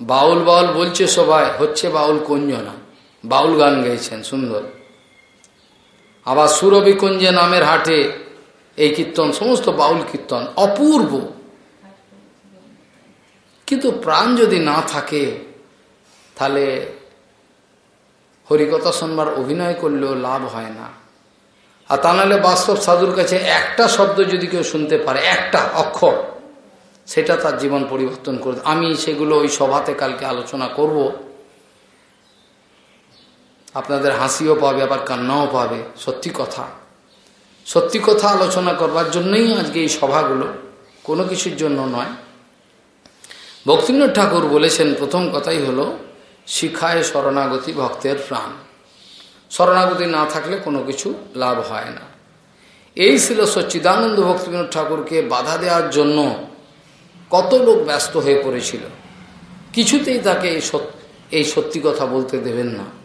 বাউল বাউল বলছে সবাই, হচ্ছে বাউল কঞ্জনা। বাউল গান গেয়েছেন সুন্দর। আবার সুরবিকুঞ্জে নামের হাটে এই কীর্তন, সমস্ত বাউল কীর্তন অপূর্ব। কিন্তু প্রাণ যদি না থাকে, তাহলে হরিকথা শোনবার অভিনয় করলেও লাভ হয় না। আর তা নাহলে বাস্তব সাধুর কাছে একটা শব্দ যদি কেউ শুনতে পারে, একটা অক্ষর, সেটা তার জীবন পরিবর্তন করে আমি সেগুলো ওই সভাতে কালকে আলোচনা করব। আপনাদের হাসিও পাবে, আবার কান্নাও পাবে। সত্যি কথা। সত্যি কথা আলোচনা করবার জন্যই আজকে এই সভাগুলো। কোনো কিছুর জন্য নয়। ভক্তিনাথ ঠাকুর বলেছেন, প্রথম কথাই হলো, শিখায় শরণাগতি ভক্তের প্রাণ। শরণাগতি না থাকলে কোনো কিছু লাভ হয় না। এই ছিল সচ্চিদানন্দ ভক্তিবিনোদ ঠাকুরকে বাধা দেওয়ার জন্য কত লোক ব্যস্ত হয়ে পড়েছিল। কিছুতেই তাকে এই সত্যি কথা বলতে দেবেন না।